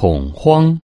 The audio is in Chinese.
恐慌。